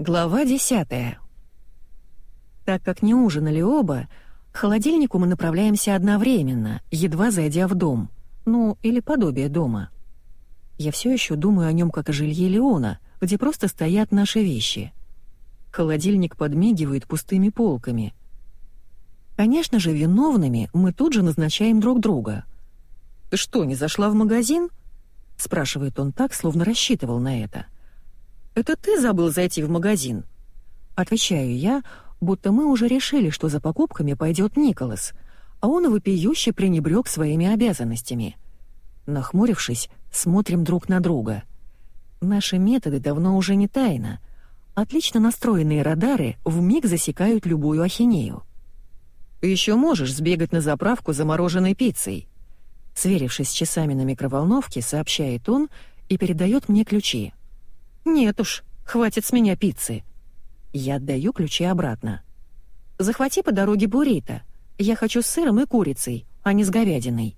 Глава десятая. Так как не ужинали оба, к холодильнику мы направляемся одновременно, едва зайдя в дом. Ну, или подобие дома. Я все еще думаю о нем как о жилье Леона, где просто стоят наши вещи. Холодильник подмигивает пустыми полками. Конечно же, виновными мы тут же назначаем друг друга. «Ты что, не зашла в магазин?» — спрашивает он так, словно рассчитывал на это. — это ты забыл зайти в магазин?» Отвечаю я, будто мы уже решили, что за покупками пойдет Николас, а он вопиюще пренебрег своими обязанностями. Нахмурившись, смотрим друг на друга. Наши методы давно уже не тайна. Отлично настроенные радары вмиг засекают любую ахинею. «Ты еще можешь сбегать на заправку замороженной пиццей», Сверившись с часами на микроволновке, сообщает он и передает мне ключи. «Нет уж, хватит с меня пиццы». Я отдаю ключи обратно. «Захвати по дороге буррито. Я хочу с сыром и курицей, а не с говядиной».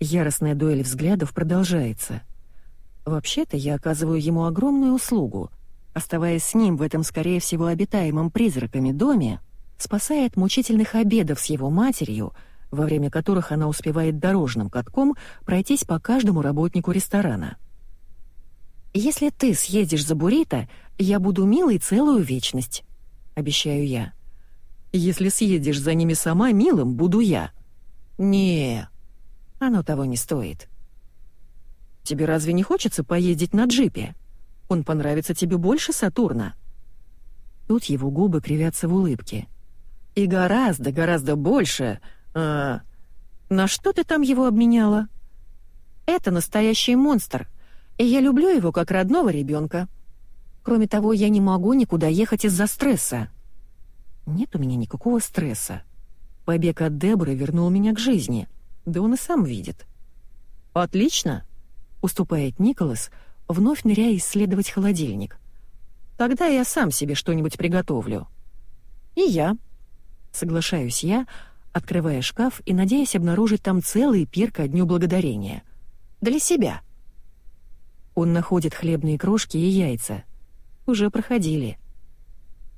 Яростная дуэль взглядов продолжается. Вообще-то я оказываю ему огромную услугу, оставаясь с ним в этом, скорее всего, обитаемом призраками доме, спасая от мучительных обедов с его матерью, во время которых она успевает дорожным катком пройтись по каждому работнику ресторана. «Если ты съедешь за буррито, я буду милой целую вечность», — обещаю я. «Если съедешь за ними сама, милым буду я». «Не, оно того не стоит». «Тебе разве не хочется поездить на джипе? Он понравится тебе больше Сатурна». Тут его губы кривятся в улыбке. «И гораздо, гораздо больше... А, на что ты там его обменяла?» «Это настоящий монстр», — и я люблю его как родного ребенка. Кроме того, я не могу никуда ехать из-за стресса. Нет у меня никакого стресса. Побег от Дебры вернул меня к жизни. Да он и сам видит. «Отлично!» — уступает Николас, вновь ныряя исследовать холодильник. «Тогда я сам себе что-нибудь приготовлю». «И я», — соглашаюсь я, открывая шкаф и надеясь обнаружить там целый пир ко Дню Благодарения. «Для себя». Он находит хлебные крошки и яйца. Уже проходили.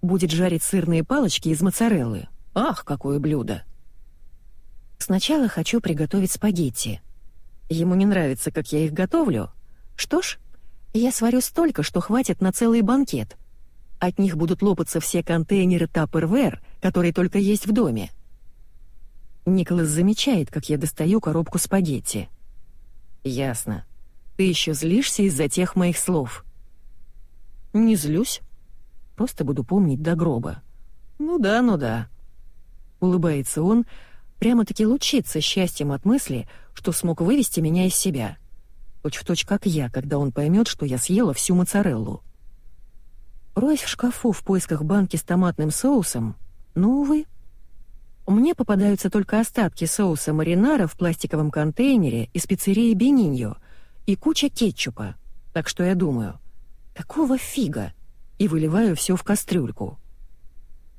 Будет жарить сырные палочки из моцареллы. Ах, какое блюдо! Сначала хочу приготовить спагетти. Ему не нравится, как я их готовлю. Что ж, я сварю столько, что хватит на целый банкет. От них будут лопаться все контейнеры Tupperware, которые только есть в доме. Николас замечает, как я достаю коробку спагетти. Ясно. Ты еще злишься из-за тех моих слов?» «Не злюсь. Просто буду помнить до гроба». «Ну да, ну да». Улыбается он, прямо-таки лучится счастьем от мысли, что смог вывести меня из себя. Точь в точь как я, когда он поймет, что я съела всю моцареллу. Роясь в шкафу в поисках банки с томатным соусом, ну, увы. Мне попадаются только остатки соуса маринара в пластиковом контейнере из пиццерии «Бениньо», и куча кетчупа. Так что я думаю, какого фига? И выливаю все в кастрюльку.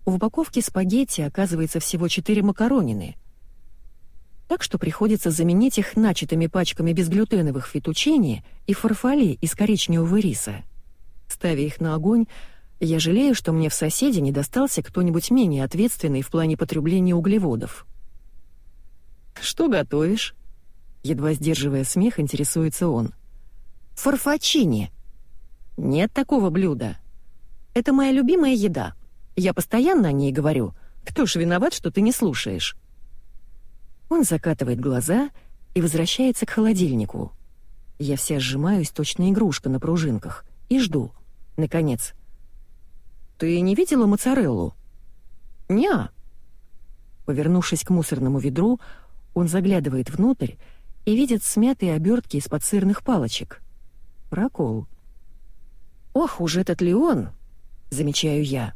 В упаковке спагетти оказывается всего четыре макаронины. Так что приходится заменить их начатыми пачками безглютеновых фетучини и фарфали из коричневого риса. Ставя их на огонь, я жалею, что мне в соседе не достался кто-нибудь менее ответственный в плане потребления углеводов. «Что готовишь?» Едва сдерживая смех, интересуется он. «Фарфачини». «Нет такого блюда. Это моя любимая еда. Я постоянно о ней говорю. Кто ж виноват, что ты не слушаешь?» Он закатывает глаза и возвращается к холодильнику. Я вся сжимаюсь, точно игрушка на пружинках, и жду. Наконец. «Ты не видела моцареллу?» «Не-а». Повернувшись к мусорному ведру, он заглядывает внутрь и видит смятые обертки из-под сырных палочек. Прокол. «Ох уж этот Леон!» — замечаю я.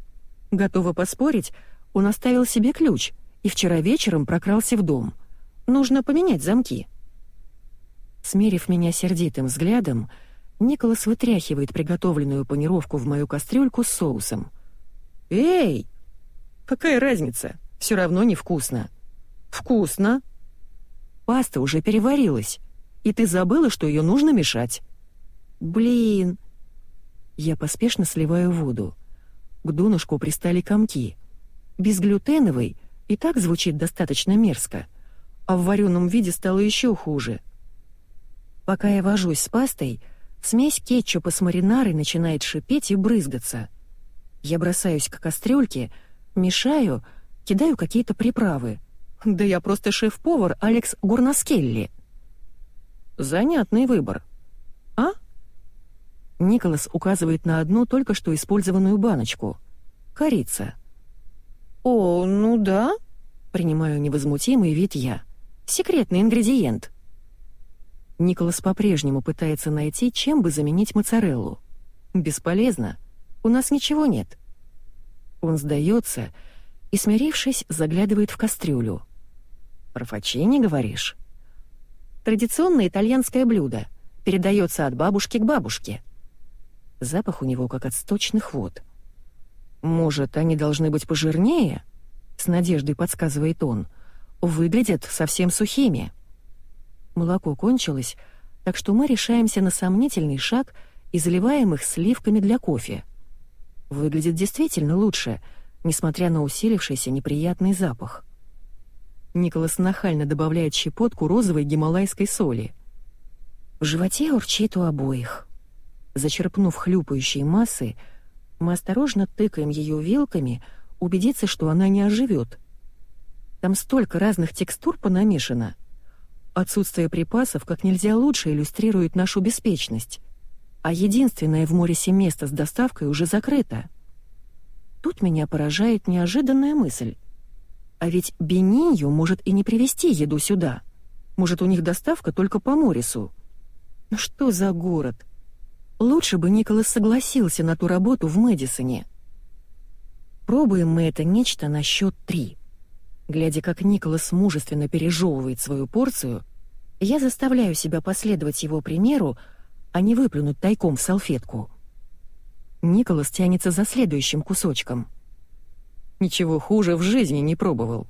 Готова поспорить, он оставил себе ключ и вчера вечером прокрался в дом. Нужно поменять замки. Смерив меня сердитым взглядом, Николас вытряхивает приготовленную панировку в мою кастрюльку с соусом. «Эй! Какая разница? Все равно невкусно». «Вкусно!» Паста уже переварилась, и ты забыла, что ее нужно мешать. Блин. Я поспешно сливаю воду. К донышку пристали комки. Безглютеновый и так звучит достаточно мерзко, а в вареном виде стало еще хуже. Пока я вожусь с пастой, смесь кетчупа с маринарой начинает шипеть и брызгаться. Я бросаюсь к кастрюльке, мешаю, кидаю какие-то приправы. Да я просто шеф-повар Алекс Гурнаскелли. Занятный выбор. А? Николас указывает на одну только что использованную баночку. Корица. «О, ну да», — принимаю невозмутимый вид я. «Секретный ингредиент». Николас по-прежнему пытается найти, чем бы заменить моцареллу. Бесполезно. У нас ничего нет. Он сдается и, смирившись, заглядывает в кастрюлю. «Профачини, говоришь?» «Традиционное итальянское блюдо. Передается от бабушки к бабушке». Запах у него как от сточных вод. «Может, они должны быть пожирнее?» — с надеждой подсказывает он. «Выглядят совсем сухими». Молоко кончилось, так что мы решаемся на сомнительный шаг и заливаем их сливками для кофе. Выглядит действительно лучше, несмотря на усилившийся неприятный запах. Николас нахально добавляет щепотку розовой гималайской соли. В животе урчит у обоих. Зачерпнув хлюпающей массы, мы осторожно тыкаем ее вилками, убедиться, что она не оживет. Там столько разных текстур понамешано. Отсутствие припасов как нельзя лучше иллюстрирует нашу беспечность. А единственное в Морисе место с доставкой уже закрыто. Тут меня поражает неожиданная мысль. А ведь Бенинью может и не привезти еду сюда. Может, у них доставка только по Морису. Ну что за город? Лучше бы Николас согласился на ту работу в Мэдисоне. Пробуем мы это нечто на счет три. Глядя, как Николас мужественно пережевывает свою порцию, я заставляю себя последовать его примеру, а не выплюнуть тайком в салфетку. Николас тянется за следующим кусочком. Ничего хуже в жизни не пробовал.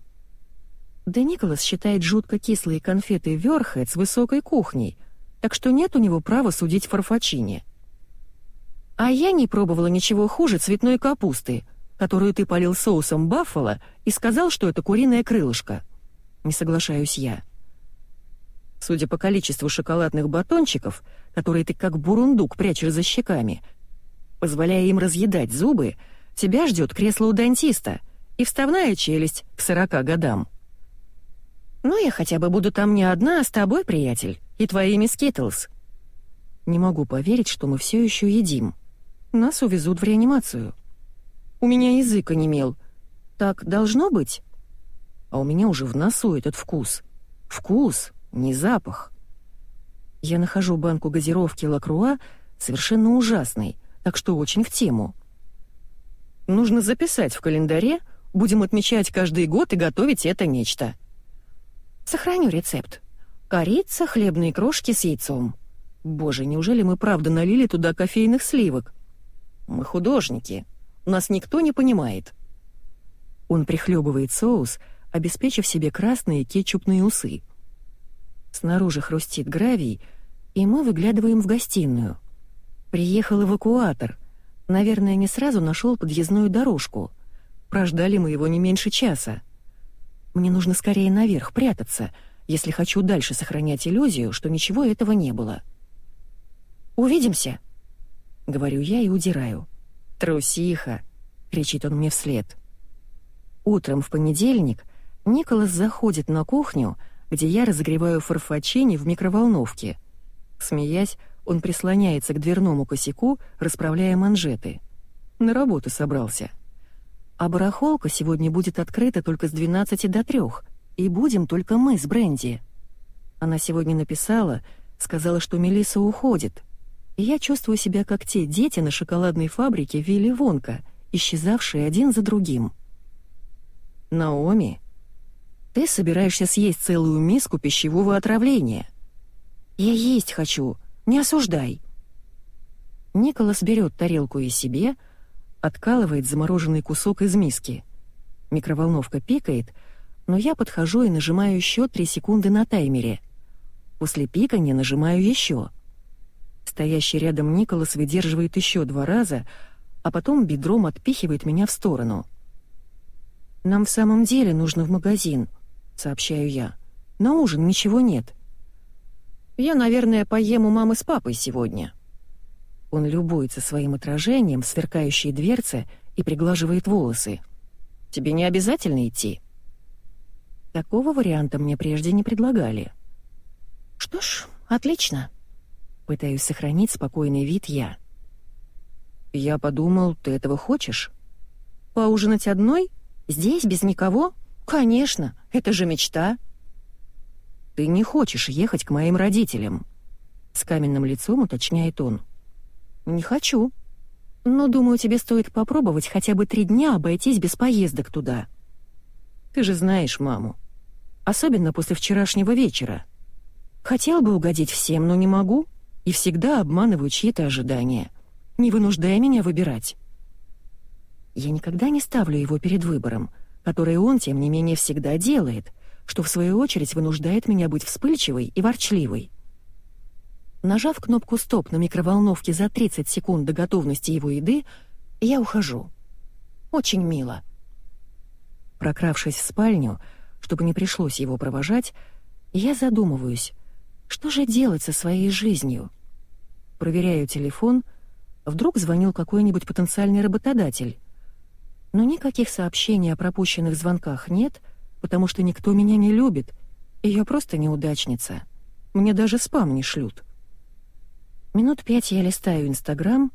Да Николас считает жутко кислые конфеты Вёрхед с высокой кухней, так что нет у него права судить Фарфачине. А я не пробовала ничего хуже цветной капусты, которую ты полил соусом баффало и сказал, что это куриное крылышко. Не соглашаюсь я. Судя по количеству шоколадных батончиков, которые ты как бурундук прячешь за щеками, позволяя им разъедать зубы, тебя ждет кресло у дантиста и вставная челюсть к сорока годам. Ну, я хотя бы буду там не одна, а с тобой, приятель, и твоими скитлс. Не могу поверить, что мы все еще едим. Нас увезут в реанимацию. У меня язык онемел. Так должно быть? А у меня уже в носу этот вкус. Вкус, не запах. Я нахожу банку газировки Лакруа совершенно ужасной, так что очень в тему. Нужно записать в календаре, будем отмечать каждый год и готовить это нечто. Сохраню рецепт. Корица, хлебные крошки с яйцом. Боже, неужели мы правда налили туда кофейных сливок? Мы художники. Нас никто не понимает. Он прихлебывает соус, обеспечив себе красные кетчупные усы. Снаружи хрустит гравий, и мы выглядываем в гостиную. Приехал эвакуатор. Наверное, не сразу нашел подъездную дорожку. Прождали мы его не меньше часа. Мне нужно скорее наверх прятаться, если хочу дальше сохранять иллюзию, что ничего этого не было. «Увидимся!» — говорю я и удираю. «Трусиха!» — кричит он мне вслед. Утром в понедельник Николас заходит на кухню, где я разогреваю фарфачини в микроволновке. Смеясь, он прислоняется к дверному косяку, расправляя манжеты. На работу собрался. А барахолка сегодня будет открыта только с 12 до 3, и будем только мы с Бренди. Она сегодня написала, сказала, что Мелиса уходит, я чувствую себя как те дети на шоколадной фабрике Вилли Вонка, исчезавшие один за другим. «Наоми, ты собираешься съесть целую миску пищевого отравления?» «Я есть хочу, не осуждай». Николас берет тарелку и себе, откалывает замороженный кусок из миски. Микроволновка пикает, но я подхожу и нажимаю еще три секунды на таймере. После пикания нажимаю еще — Стоящий рядом Николас выдерживает еще два раза, а потом бедром отпихивает меня в сторону. «Нам в самом деле нужно в магазин», — сообщаю я. «На ужин ничего нет». «Я, наверное, поем у мамы с папой сегодня». Он любуется своим отражением в сверкающей дверце и приглаживает волосы. «Тебе не обязательно идти?» Такого варианта мне прежде не предлагали. «Что ж, отлично», — пытаюсь сохранить спокойный вид я. «Я подумал, ты этого хочешь? Поужинать одной? Здесь, без никого? Конечно, это же мечта!» «Ты не хочешь ехать к моим родителям?» С каменным лицом уточняет он. «Не хочу. Но, думаю, тебе стоит попробовать хотя бы три дня обойтись без поездок туда. Ты же знаешь маму. Особенно после вчерашнего вечера. Хотел бы угодить всем, но не могу, и всегда обманываю чьи-то ожидания, не вынуждая меня выбирать. Я никогда не ставлю его перед выбором, который он, тем не менее, всегда делает, что в свою очередь вынуждает меня быть вспыльчивой и ворчливой. Нажав кнопку «Стоп» на микроволновке за 30 секунд до готовности его еды, я ухожу. Очень мило. Прокравшись в спальню, чтобы не пришлось его провожать, я задумываюсь, что же делать со своей жизнью? Проверяю телефон, вдруг звонил какой-нибудь потенциальный работодатель. Но никаких сообщений о пропущенных звонках нет, потому что никто меня не любит, и я просто неудачница. Мне даже спам не шлют. Минут пять я листаю Инстаграм,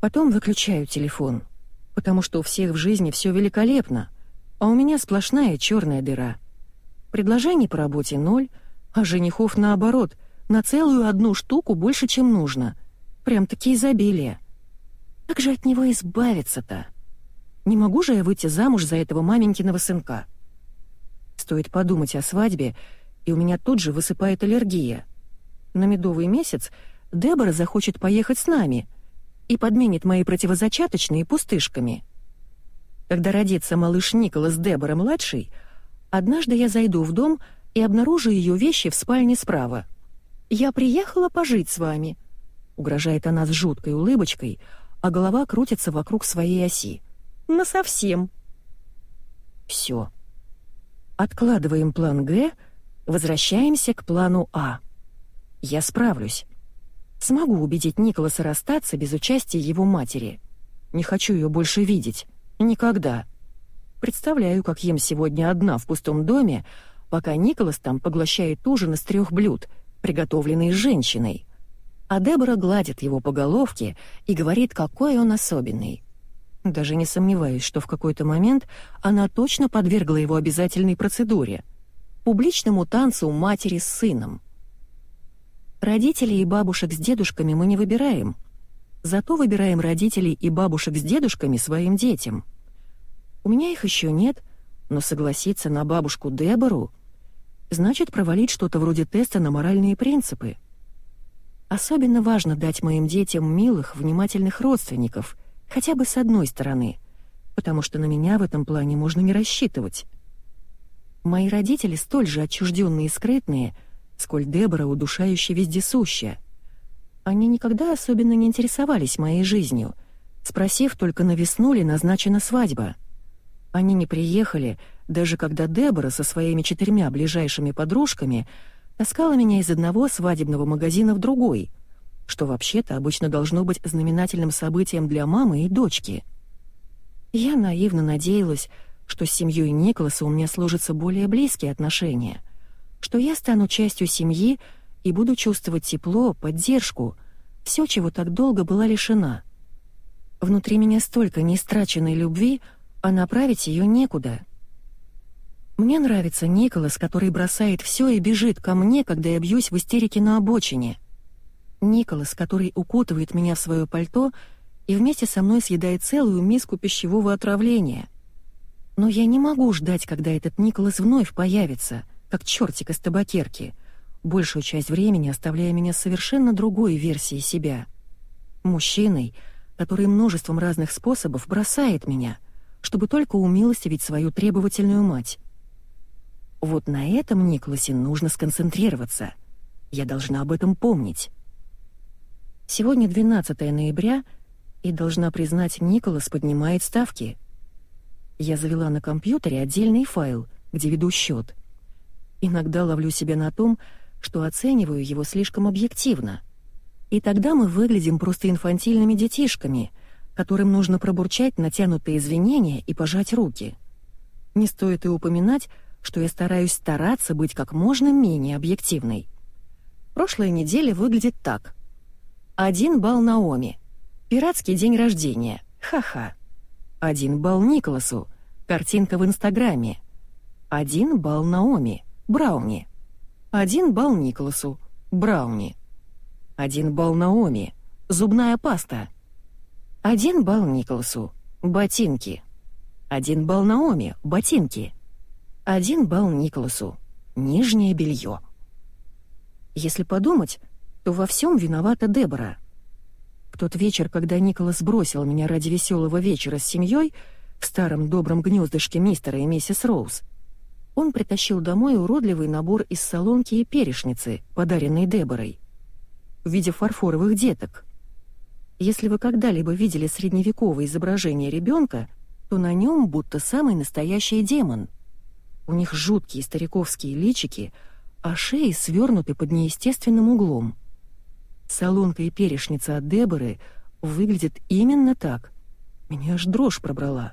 потом выключаю телефон, потому что у всех в жизни все великолепно, а у меня сплошная черная дыра. Предложений по работе ноль, а женихов наоборот, на целую одну штуку больше, чем нужно. Прям-таки изобилие. Как же от него избавиться-то? Не могу же я выйти замуж за этого маменькиного сынка. Стоит подумать о свадьбе, и у меня тут же высыпает аллергия. На медовый месяц Дебора захочет поехать с нами и подменит мои противозачаточные пустышками. Когда родится малыш Николас Дебора-младший, однажды я зайду в дом и обнаружу ее вещи в спальне справа. «Я приехала пожить с вами», — угрожает она с жуткой улыбочкой, а голова крутится вокруг своей оси. «Насовсем». Все. Откладываем план «Г», возвращаемся к плану «А». Я справлюсь. Смогу убедить Николаса расстаться без участия его матери. Не хочу ее больше видеть. Никогда. Представляю, как ем сегодня одна в пустом доме, пока Николас там поглощает ужин из трех блюд, приготовленный женщиной. А Дебора гладит его по головке и говорит, какой он особенный. Даже не сомневаюсь, что в какой-то момент она точно подвергла его обязательной процедуре — публичному танцу матери с сыном — Родителей и бабушек с дедушками мы не выбираем. Зато выбираем родителей и бабушек с дедушками своим детям. У меня их еще нет, но согласиться на бабушку Дебору значит провалить что-то вроде теста на моральные принципы. Особенно важно дать моим детям милых, внимательных родственников, хотя бы с одной стороны, потому что на меня в этом плане можно не рассчитывать. Мои родители столь же отчужденные и скрытные — сколь Дебора удушающе вездесущая. Они никогда особенно не интересовались моей жизнью, спросив только на весну ли назначена свадьба. Они не приехали, даже когда Дебора со своими четырьмя ближайшими подружками таскала меня из одного свадебного магазина в другой, что вообще-то обычно должно быть знаменательным событием для мамы и дочки. Я наивно надеялась, что с семьей Николаса у меня сложатся более близкие отношения — что я стану частью семьи и буду чувствовать тепло, поддержку, все, чего так долго была лишена. Внутри меня столько неистраченной любви, а направить ее некуда. Мне нравится Николас, который бросает все и бежит ко мне, когда я бьюсь в истерике на обочине. Николас, который укутывает меня в свое пальто и вместе со мной съедает целую миску пищевого отравления. Но я не могу ждать, когда этот Николас вновь появится — как чертик из табакерки, большую часть времени оставляя меня совершенно другой версией себя. Мужчиной, который множеством разных способов бросает меня, чтобы только умилостивить свою требовательную мать. Вот на этом Николасе нужно сконцентрироваться. Я должна об этом помнить. Сегодня 12 ноября, и, должна признать, Николас поднимает ставки. Я завела на компьютере отдельный файл, где веду счет. Иногда ловлю себя на том, что оцениваю его слишком объективно. И тогда мы выглядим просто инфантильными детишками, которым нужно пробурчать натянутые извинения и пожать руки. Не стоит и упоминать, что я стараюсь стараться быть как можно менее объективной. Прошлая неделя выглядит так. Один балл Наоми. Пиратский день рождения. Ха-ха. Один балл Николасу. Картинка в Инстаграме. Один балл Наоми. Брауни. Один балл Николасу. Брауни. Один балл Наоми. Зубная паста. Один балл Николасу. Ботинки. Один балл Наоми. Ботинки. Один балл Николасу. Нижнее белье. Если подумать, то во всем виновата Дебора. В тот вечер, когда Николас бросил меня ради веселого вечера с семьей в старом добром гнездышке мистера и миссис Роуз, он притащил домой уродливый набор из солонки и перешницы, подаренный Деборой, в виде фарфоровых деток. Если вы когда-либо видели средневековое изображение ребенка, то на нем будто самый настоящий демон. У них жуткие стариковские личики, а шеи свернуты под неестественным углом. Солонка и перешница от Деборы выглядят именно так. Меня аж дрожь пробрала.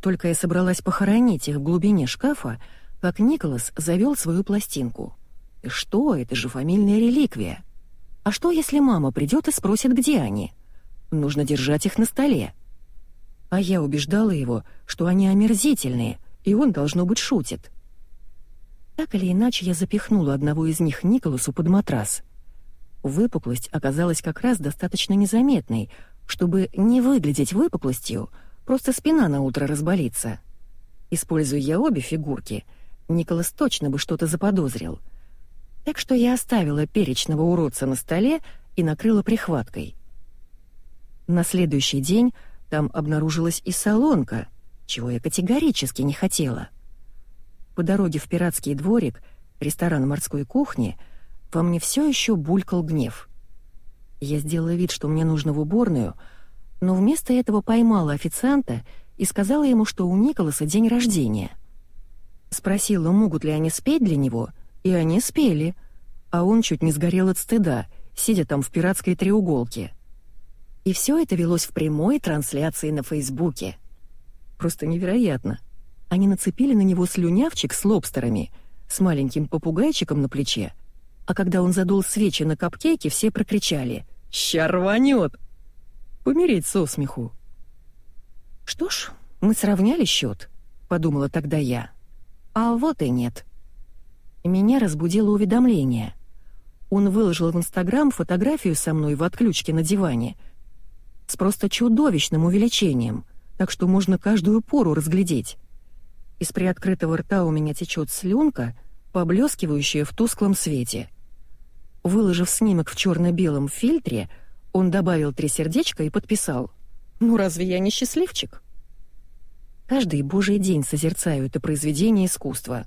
Только я собралась похоронить их в глубине шкафа, как Николас завел свою пластинку. И что, это же фамильная реликвия. А что, если мама придет и спросит, где они? Нужно держать их на столе. А я убеждала его, что они омерзительные, и он, должно быть, шутит. Так или иначе, я запихнула одного из них Николасу под матрас. Выпуклость оказалась как раз достаточно незаметной, чтобы не выглядеть выпуклостью — Просто спина на утро разболится. Используя я обе фигурки, Николас точно бы что-то заподозрил. Так что я оставила перечного уродца на столе и накрыла прихваткой. На следующий день там обнаружилась и солонка, чего я категорически не хотела. По дороге в пиратский дворик, ресторан морской кухни, во мне все еще булькал гнев. Я сделала вид, что мне нужно в уборную — но вместо этого поймала официанта и сказала ему, что у Николаса день рождения. Спросила, могут ли они спеть для него, и они спели, а он чуть не сгорел от стыда, сидя там в пиратской треуголке. И все это велось в прямой трансляции на Фейсбуке. Просто невероятно. Они нацепили на него слюнявчик с лобстерами, с маленьким попугайчиком на плече, а когда он задул свечи на капкейке, все прокричали «Ща рванет!» помереть со смеху. «Что ж, мы сравняли счет», — подумала тогда я. А вот и нет. Меня разбудило уведомление. Он выложил в Инстаграм фотографию со мной в отключке на диване с просто чудовищным увеличением, так что можно каждую пору разглядеть. Из приоткрытого рта у меня течет слюнка, поблескивающая в тусклом свете. Выложив снимок в черно-белом фильтре, он добавил три сердечка и подписал. «Ну разве я не счастливчик?» Каждый божий день созерцаю это произведение искусства.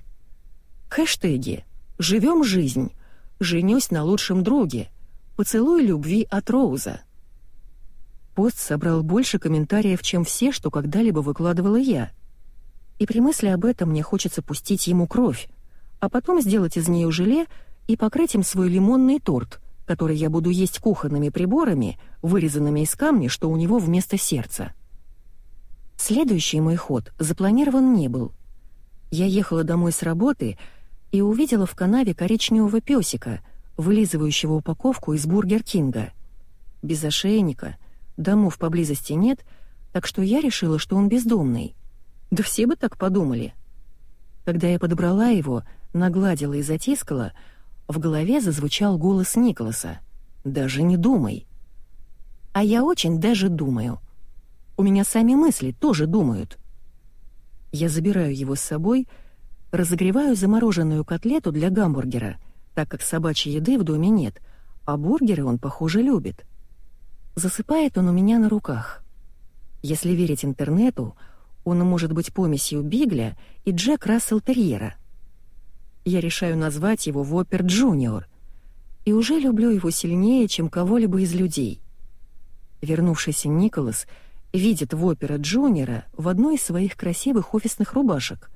Хэштеги «Живем жизнь», «Женюсь на лучшем друге», «Поцелуй любви от Роуза». Пост собрал больше комментариев, чем все, что когда-либо выкладывала я. И при мысли об этом мне хочется пустить ему кровь, а потом сделать из нее желе и покрыть им свой лимонный торт, который я буду есть кухонными приборами, вырезанными из камня, что у него вместо сердца. Следующий мой ход запланирован не был. Я ехала домой с работы и увидела в канаве коричневого песика, вылизывающего упаковку из Бургер Кинга. Без ошейника, домов поблизости нет, так что я решила, что он бездомный. Да все бы так подумали. Когда я подобрала его, нагладила и затискала — в голове зазвучал голос Николаса. «Даже не думай». «А я очень даже думаю. У меня сами мысли тоже думают». Я забираю его с собой, разогреваю замороженную котлету для гамбургера, так как собачьей еды в доме нет, а бургеры он, похоже, любит. Засыпает он у меня на руках. Если верить интернету, он может быть помесью Бигля и Джек Рассел Терьера — я решаю назвать его Вопер Джуниор. и уже люблю его сильнее, чем кого-либо из людей. Вернувшийся Николас видит в опера Джуниора в одной из своих красивых офисных рубашек,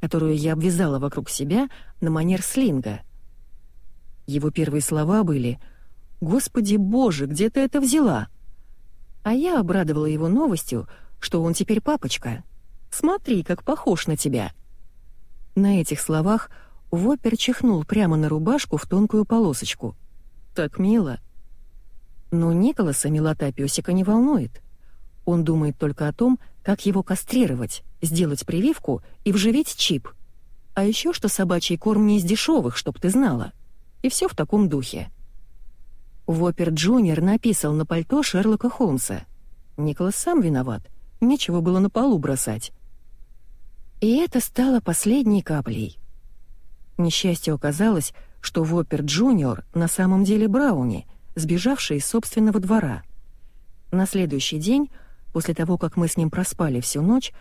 которую я обвязала вокруг себя на манер слинга. Его первые слова были «Господи боже, где ты это взяла?» А я обрадовала его новостью, что он теперь папочка. «Смотри, как похож на тебя!» На этих словах Вопер чихнул прямо на рубашку в тонкую полосочку. «Так мило!» Но Николаса милота пёсика не волнует. Он думает только о том, как его кастрировать, сделать прививку и вживить чип. А еще что собачий корм не из дешевых, чтоб ты знала. И все в таком духе. Вопер Джуниор написал на пальто Шерлока Холмса. Николас сам виноват, нечего было на полу бросать. И это стало последней каплей. Несчастью оказалось, что Вопер Джуниор на самом деле Брауни, сбежавший из собственного двора. На следующий день, после того, как мы с ним проспали всю ночь,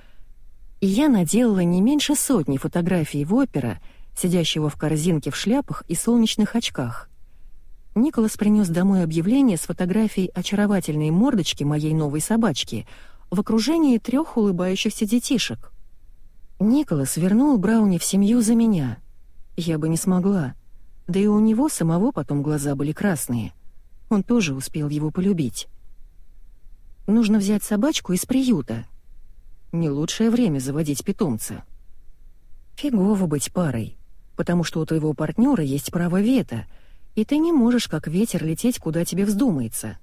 я наделала не меньше сотни фотографий Вопера, сидящего в корзинке в шляпах и солнечных очках. Николас принес домой объявление с фотографией очаровательной мордочки моей новой собачки в окружении трех улыбающихся детишек. Николас вернул Брауни в семью за меня. Я бы не смогла. Да и у него самого потом глаза были красные. Он тоже успел его полюбить. Нужно взять собачку из приюта. Не лучшее время заводить питомца. Фигово быть парой, потому что у твоего партнера есть право вето, и ты не можешь как ветер лететь, куда тебе вздумается.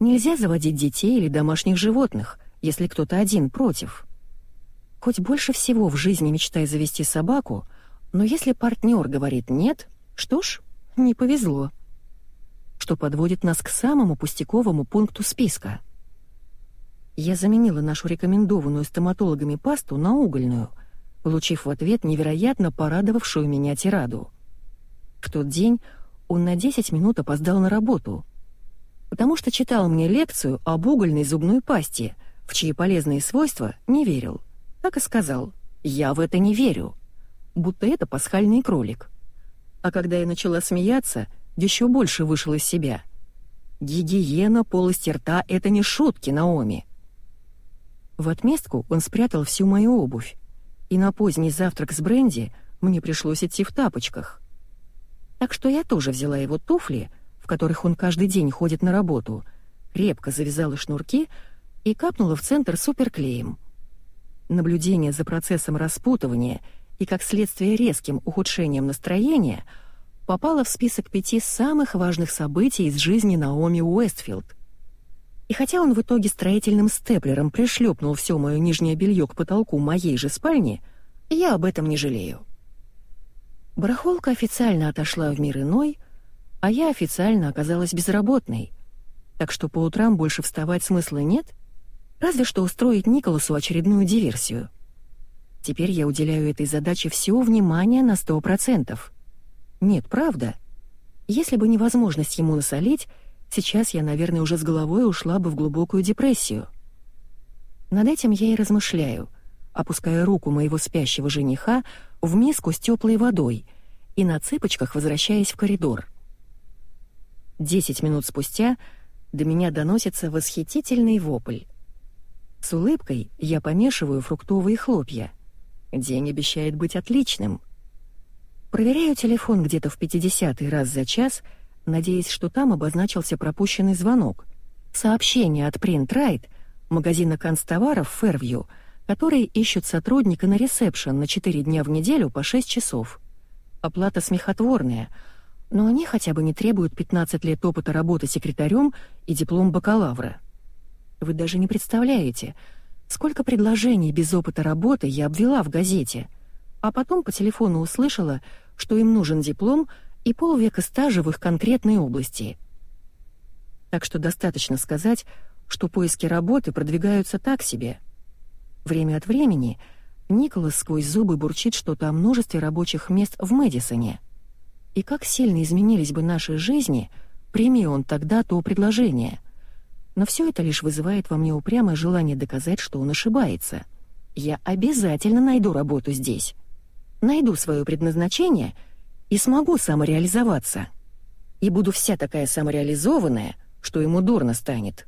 Нельзя заводить детей или домашних животных, если кто-то один против. Хоть больше всего в жизни мечтай завести собаку, но если партнер говорит «нет», что ж, не повезло. Что подводит нас к самому пустяковому пункту списка. Я заменила нашу рекомендованную стоматологами пасту на угольную, получив в ответ невероятно порадовавшую меня тираду. В тот день он на 10 минут опоздал на работу, потому что читал мне лекцию об угольной зубной пасте, в чьи полезные свойства не верил. Так и сказал «Я в это не верю», будто это пасхальный кролик. А когда я начала смеяться, еще больше вышел из себя. Гигиена полости рта — это не шутки, Наоми. В отместку он спрятал всю мою обувь, и на поздний завтрак с бренди мне пришлось идти в тапочках. Так что я тоже взяла его туфли, в которых он каждый день ходит на работу, крепко завязала шнурки и капнула в центр суперклеем — наблюдение за процессом распутывания и, как следствие, резким ухудшением настроения, попало в список пяти самых важных событий из жизни Наоми Уэстфилд. И хотя он в итоге строительным степлером пришлепнул все мое нижнее белье к потолку моей же спальни, я об этом не жалею. Барахолка официально отошла в мир иной, а я официально оказалась безработной, так что по утрам больше вставать смысла нет — Разве что устроить Николасу очередную диверсию. Теперь я уделяю этой задаче все внимание на сто процентов. Нет, правда. Если бы невозможность ему насолить, сейчас я, наверное, уже с головой ушла бы в глубокую депрессию. Над этим я и размышляю, опуская руку моего спящего жениха в миску с теплой водой и на цыпочках возвращаясь в коридор. Десять минут спустя до меня доносится восхитительный вопль. С улыбкой я помешиваю фруктовые хлопья. День обещает быть отличным. Проверяю телефон где-то в 50 раз за час, надеясь, что там обозначился пропущенный звонок. Сообщение от Print Right, магазина канцтоваров Fairview, которые ищут сотрудника на ресепшн на 4 дня в неделю по 6 часов. Оплата смехотворная, но они хотя бы не требуют 15 лет опыта работы секретарем и диплом бакалавра. Вы даже не представляете, сколько предложений без опыта работы я обвела в газете, а потом по телефону услышала, что им нужен диплом и полвека стажа в их конкретной области. Так что достаточно сказать, что поиски работы продвигаются так себе. Время от времени Николас сквозь зубы бурчит что-то о множестве рабочих мест в Мэдисоне. И как сильно изменились бы наши жизни, прими он тогда то предложение — но все это лишь вызывает во мне упрямое желание доказать, что он ошибается. Я обязательно найду работу здесь. Найду свое предназначение и смогу самореализоваться. и буду вся такая самореализованная, что ему дурно станет.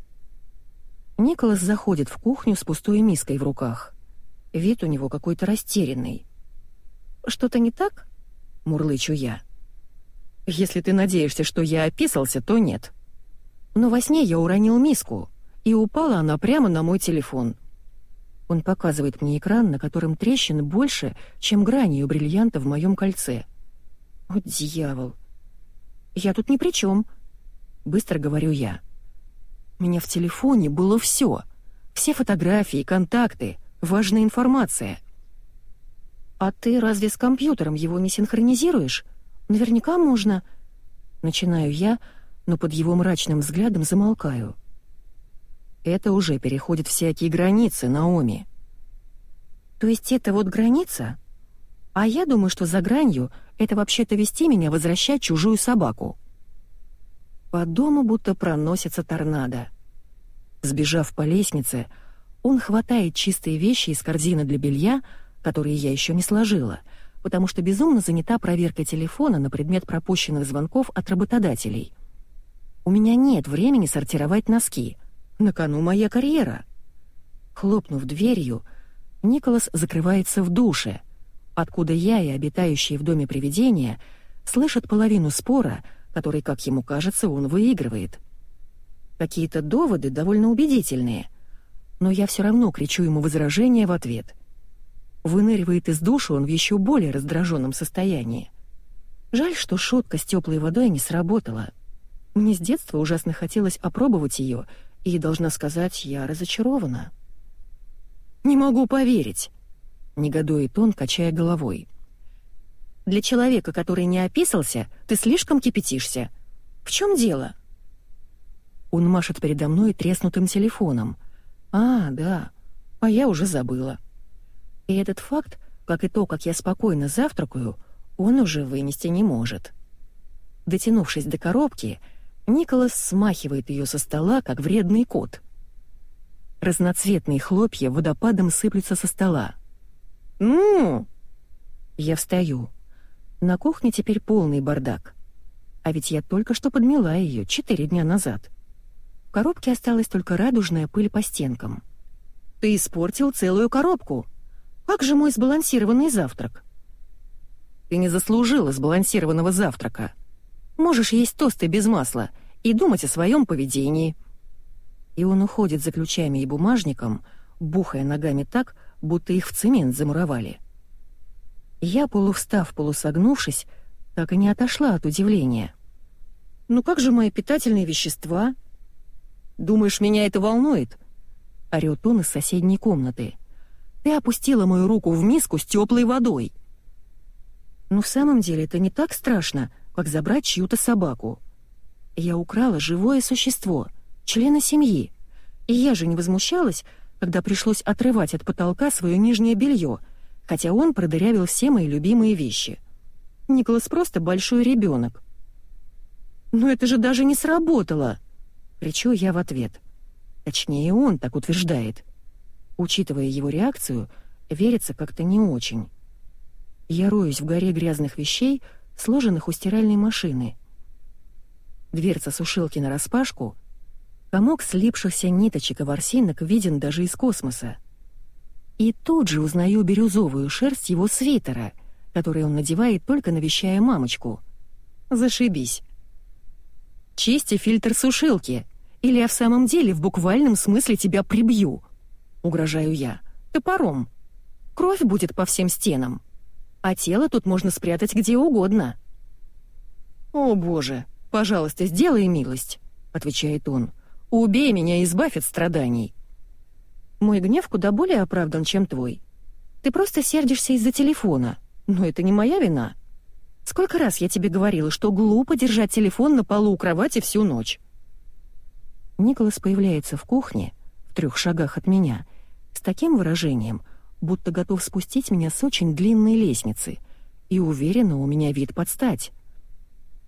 Николас заходит в кухню с пустой миской в руках. Вид у него какой-то растерянный. «Что-то не так?» — мурлычу я. «Если ты надеешься, что я описался, то нет. Но во сне я уронил миску, и упала она прямо на мой телефон. Он показывает мне экран, на котором трещин больше, чем грани у бриллианта в моем кольце. О, дьявол! Я тут ни при чем. Быстро говорю я. У меня в телефоне было все. Все фотографии, контакты, важная информация. А ты разве с компьютером его не синхронизируешь? Наверняка можно. Начинаю я, но под его мрачным взглядом замолкаю. Это уже переходит всякие границы, Наоми. То есть это вот граница? А я думаю, что за гранью это вообще-то вести меня возвращать чужую собаку. По дому будто проносится торнадо. Сбежав по лестнице, он хватает чистые вещи из корзины для белья, которые я еще не сложила, потому что безумно занята проверкой телефона на предмет пропущенных звонков от работодателей. У меня нет времени сортировать носки — на кону моя карьера. Хлопнув дверью, Николас закрывается в душе, откуда я и обитающие в доме привидения слышат половину спора, который, как ему кажется, он выигрывает. Какие-то доводы довольно убедительные, но я все равно кричу ему возражение в ответ. Выныривает из души он в еще более раздраженном состоянии. Жаль, что шутка с теплой водой не сработала. Мне с детства ужасно хотелось опробовать ее и, должна сказать, я разочарована. «Не могу поверить», — негодует он, качая головой. «Для человека, который не описался, ты слишком кипятишься. В чем дело?» Он машет передо мной треснутым телефоном. «А, да, а я уже забыла». И этот факт, как и то, как я спокойно завтракаю, он уже вынести не может. Дотянувшись до коробки, — Николас смахивает ее со стола, как вредный кот. Разноцветные хлопья водопадом сыплются со стола. «Ну!» Я встаю. На кухне теперь полный бардак. А ведь я только что подмела ее четыре дня назад. В коробке осталась только радужная пыль по стенкам. «Ты испортил целую коробку! Как же мой сбалансированный завтрак?» «Ты не заслужила сбалансированного завтрака!» Можешь есть тосты без масла и думать о своем поведении». И он уходит за ключами и бумажником, бухая ногами так, будто их в цемент замуровали. Я, полувстав, полусогнувшись, так и не отошла от удивления. «Ну как же мои питательные вещества?» «Думаешь, меня это волнует?» — орёт он из соседней комнаты. «Ты опустила мою руку в миску с теплой водой». «Ну в самом деле это не так страшно», как забрать чью-то собаку. Я украла живое существо, члена семьи. И я же не возмущалась, когда пришлось отрывать от потолка свое нижнее белье, хотя он продырявил все мои любимые вещи. Николас просто большой ребенок. «Но это же даже не сработало!» — кричу я в ответ. Точнее, он так утверждает. Учитывая его реакцию, верится как-то не очень. Я роюсь в горе грязных вещей, сложенных у стиральной машины. Дверца сушилки нараспашку, комок слипшихся ниточек и ворсинок виден даже из космоса. И тут же узнаю бирюзовую шерсть его свитера, который он надевает, только навещая мамочку. Зашибись. «Чисти фильтр сушилки, или я в самом деле в буквальном смысле тебя прибью», — угрожаю я, топором. Кровь будет по всем стенам а тело тут можно спрятать где угодно». «О, боже, пожалуйста, сделай милость», — отвечает он. «Убей меня и избавь от страданий». «Мой гнев куда более оправдан, чем твой. Ты просто сердишься из-за телефона, но это не моя вина. Сколько раз я тебе говорила, что глупо держать телефон на полу у кровати всю ночь?» Николас появляется в кухне, в трех шагах от меня, с таким выражением — будто готов спустить меня с очень длинной лестницы, и уверенно у меня вид подстать.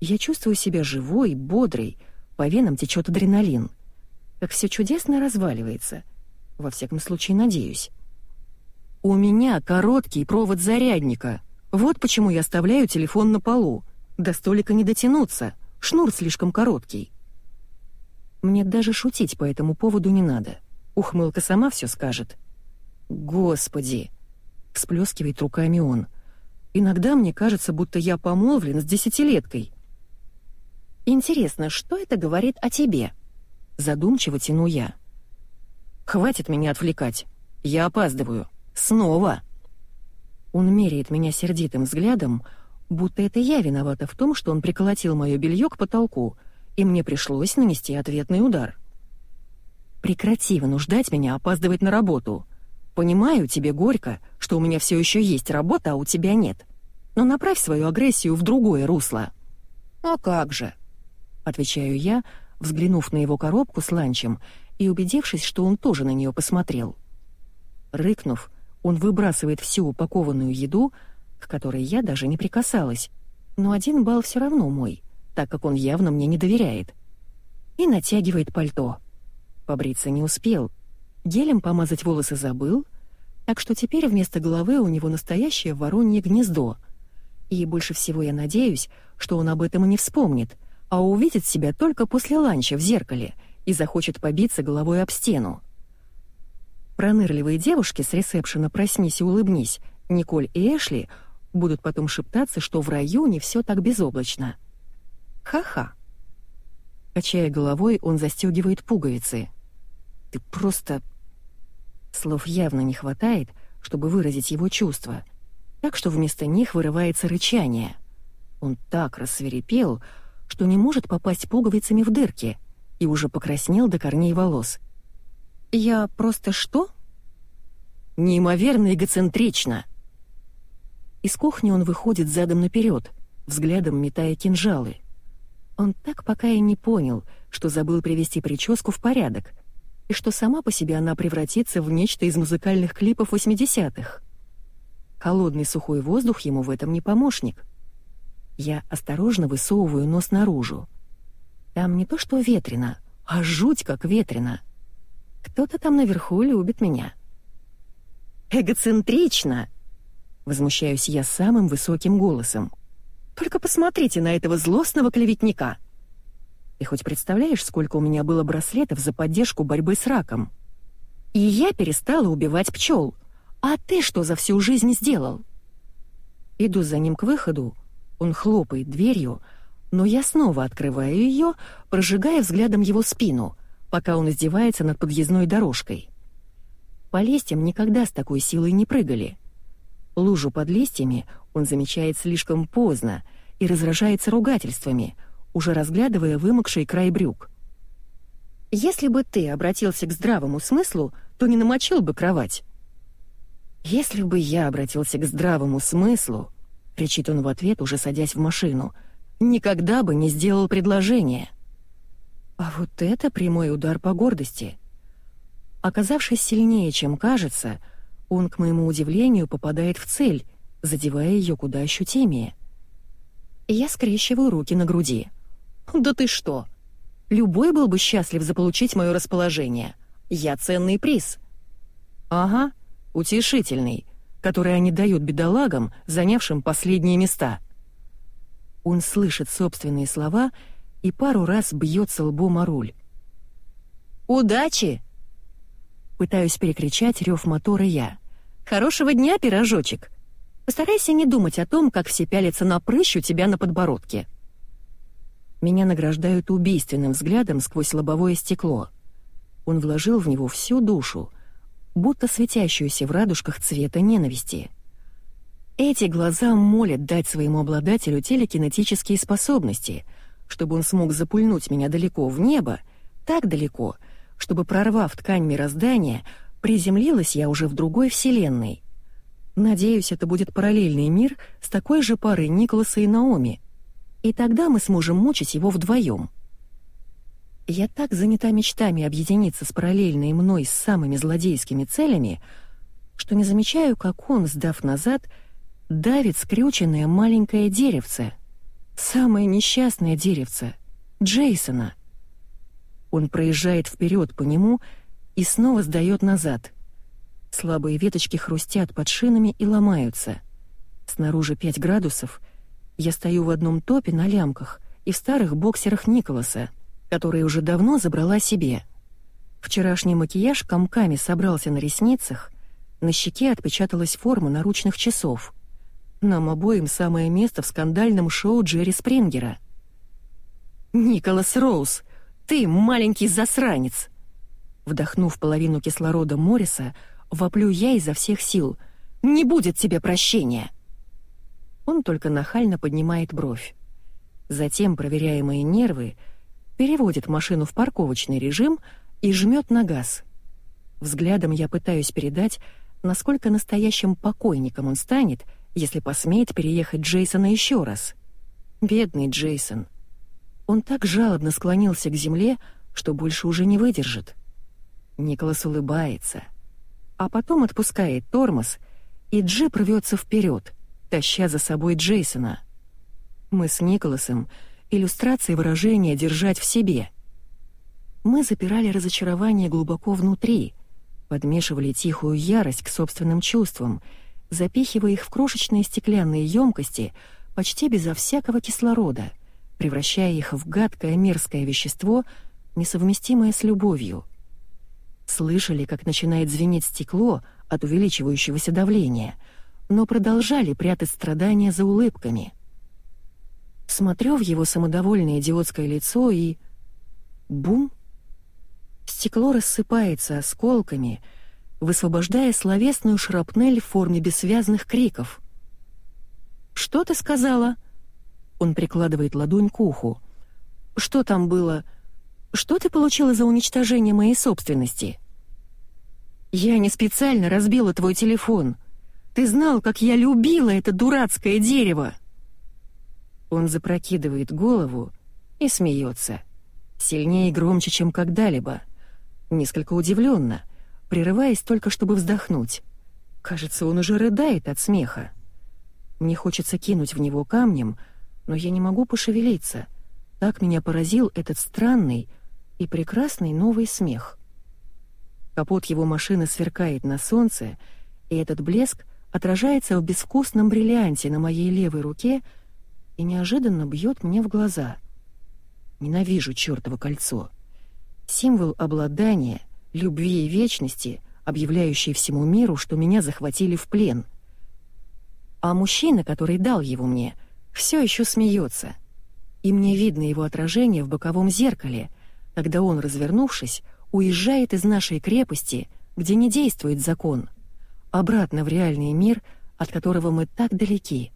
Я чувствую себя живой, бодрой, по венам течет адреналин. Как все чудесно разваливается. Во всяком случае, надеюсь. У меня короткий провод зарядника. Вот почему я оставляю телефон на полу. До столика не дотянуться. шнур слишком короткий. Мне даже шутить по этому поводу не надо. Ухмылка сама все скажет. Господи! Всплескивает руками он. Иногда мне кажется, будто я помолвлен с десятилеткой. Интересно, что это говорит о тебе? Задумчиво тяну я. Хватит меня отвлекать. Я опаздываю. Снова. Он меряет меня сердитым взглядом, будто это я виновата в том, что он приколотил мое белье к потолку, и мне пришлось нанести ответный удар. Прекрати вынуждать меня опаздывать на работу. Понимаю, тебе горько, что у меня все еще есть работа, а у тебя нет. Но направь свою агрессию в другое русло. А как же? Отвечаю я, взглянув на его коробку с ланчем и убедившись, что он тоже на нее посмотрел. Рыкнув, он выбрасывает всю упакованную еду, к которой я даже не прикасалась, но один балл все равно мой, так как он явно мне не доверяет. И натягивает пальто. Побриться не успел, гелем помазать волосы забыл, так что теперь вместо головы у него настоящее воронье гнездо. И больше всего я надеюсь, что он об этом и не вспомнит, а увидит себя только после ланча в зеркале и захочет побиться головой об стену. Пронырливые девушки с ресепшена «Проснись и улыбнись» Николь и Эшли будут потом шептаться, что в раю не все так безоблачно. Ха-ха. Качая головой, он застегивает пуговицы. Ты просто... Слов явно не хватает, чтобы выразить его чувства, так что вместо них вырывается рычание. Он так рассверепел, что не может попасть пуговицами в дырки, и уже покраснел до корней волос. «Я просто что?» «Неимоверно эгоцентрично!» Из кухни он выходит задом наперед, взглядом метая кинжалы. Он так пока и не понял, что забыл привести прическу в порядок, и что сама по себе она превратится в нечто из музыкальных клипов 80-х. Холодный сухой воздух ему в этом не помощник. Я осторожно высовываю нос наружу. Там не то что ветрено, а жуть как ветрено. Кто-то там наверху любит меня. «Эгоцентрично!» Возмущаюсь я самым высоким голосом. «Только посмотрите на этого злостного клеветника!» Ты хоть представляешь, сколько у меня было браслетов за поддержку борьбы с раком? И я перестала убивать пчел. А ты что за всю жизнь сделал? Иду за ним к выходу. Он хлопает дверью, но я снова открываю ее, прожигая взглядом его спину, пока он издевается над подъездной дорожкой. По листьям никогда с такой силой не прыгали. Лужу под листьями он замечает слишком поздно и разражается ругательствами — уже разглядывая вымокший край брюк. «Если бы ты обратился к здравому смыслу, то не намочил бы кровать». «Если бы я обратился к здравому смыслу», — кричит он в ответ, уже садясь в машину, «никогда бы не сделал предложение». А вот это прямой удар по гордости. Оказавшись сильнее, чем кажется, он, к моему удивлению, попадает в цель, задевая ее куда ощутимее. Я скрещиваю руки на груди. «Да ты что? Любой был бы счастлив заполучить мое расположение. Я ценный приз». «Ага, утешительный, который они дают бедолагам, занявшим последние места». Он слышит собственные слова и пару раз бьется лбом о руль. «Удачи!» Пытаюсь перекричать рев мотора я. «Хорошего дня, пирожочек! Постарайся не думать о том, как все пялятся на прыщ у тебя на подбородке». Меня награждают убийственным взглядом сквозь лобовое стекло. Он вложил в него всю душу, будто светящуюся в радужках цвета ненависти. Эти глаза молят дать своему обладателю телекинетические способности, чтобы он смог запульнуть меня далеко в небо, так далеко, чтобы, прорвав ткань мироздания, приземлилась я уже в другой вселенной. Надеюсь, это будет параллельный мир с такой же парой Николаса и Наоми — и тогда мы сможем мучить его вдвоем. Я так занята мечтами объединиться с параллельной мной с самыми злодейскими целями, что не замечаю, как он, сдав назад, давит скрюченное маленькое деревце. Самое несчастное деревце. Джейсона. Он проезжает вперед по нему и снова сдает назад. Слабые веточки хрустят под шинами и ломаются. Снаружи 5 градусов — я стою в одном топе на лямках и в старых боксерах Николаса, которые уже давно забрала себе. Вчерашний макияж комками собрался на ресницах, на щеке отпечаталась форма наручных часов. Нам обоим самое место в скандальном шоу Джерри Спрингера. «Николас Роуз, ты маленький засранец!» Вдохнув половину кислорода Морриса, воплю я изо всех сил. «Не будет тебе прощения!» Он только нахально поднимает бровь. Затем, проверяя мои нервы, переводит машину в парковочный режим и жмет на газ. Взглядом я пытаюсь передать, насколько настоящим покойником он станет, если посмеет переехать Джейсона еще раз. Бедный Джейсон. Он так жалобно склонился к земле, что больше уже не выдержит. Николас улыбается, а потом отпускает тормоз, и джип рвется вперед, таща за собой Джейсона. Мы с Николасом — иллюстрацией выражения «держать в себе». Мы запирали разочарование глубоко внутри, подмешивали тихую ярость к собственным чувствам, запихивая их в крошечные стеклянные емкости почти безо всякого кислорода, превращая их в гадкое мерзкое вещество, несовместимое с любовью — слышали, как начинает звенеть стекло от увеличивающегося давления, но продолжали прятать страдания за улыбками. Смотрю в его самодовольное идиотское лицо и... Бум! Стекло рассыпается осколками, высвобождая словесную шрапнель в форме бессвязных криков. «Что ты сказала?» Он прикладывает ладонь к уху. «Что там было?» Что ты получила за уничтожение моей собственности?» «Я не специально разбила твой телефон. Ты знал, как я любила это дурацкое дерево!» Он запрокидывает голову и смеется. Сильнее и громче, чем когда-либо. Несколько удивленно, прерываясь только, чтобы вздохнуть. Кажется, он уже рыдает от смеха. Мне хочется кинуть в него камнем, но я не могу пошевелиться. Так меня поразил этот странный, и прекрасный новый смех. Капот его машины сверкает на солнце, и этот блеск отражается в безвкусном бриллианте на моей левой руке и неожиданно бьет мне в глаза. Ненавижу чертово кольцо. Символ обладания, любви и вечности, объявляющий всему миру, что меня захватили в плен. А мужчина, который дал его мне, все еще смеется. И мне видно его отражение в боковом зеркале, когда он, развернувшись, уезжает из нашей крепости, где не действует закон, обратно в реальный мир, от которого мы так далеки —